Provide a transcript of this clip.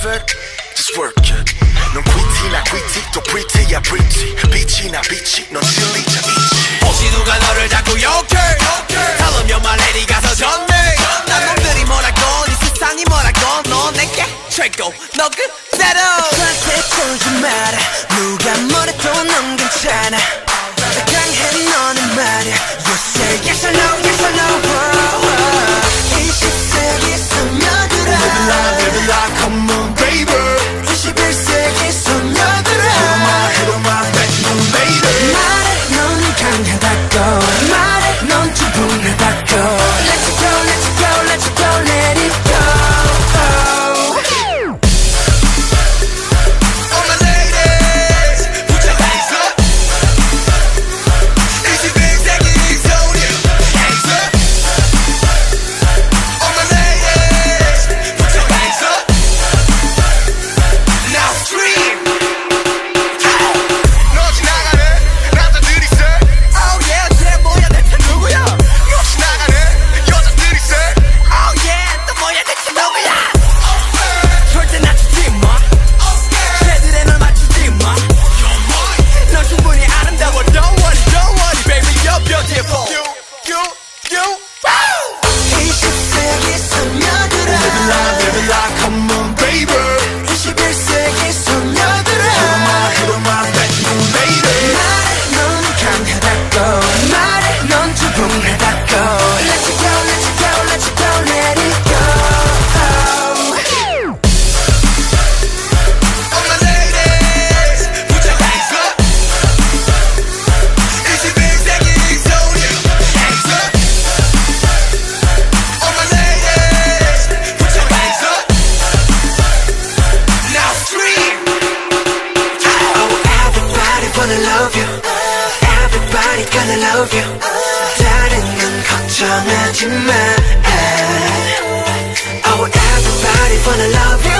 perfect. Just work it. 넌 quick이나 quick 또 pretty야 pretty. 빛이나 빛이 넌 실리자 빛이. 혹시 누가 너를 자꾸 욕해? 다르면 말해 니가 더 좋네 난 놈들이 뭐라건 이 네 세상이 뭐라건 너 내게 최고. 너 그대로. 선택 보지 마라. 누가 뭐래도 넌 괜찮아. 걱정하지 Oh everybody wanna love you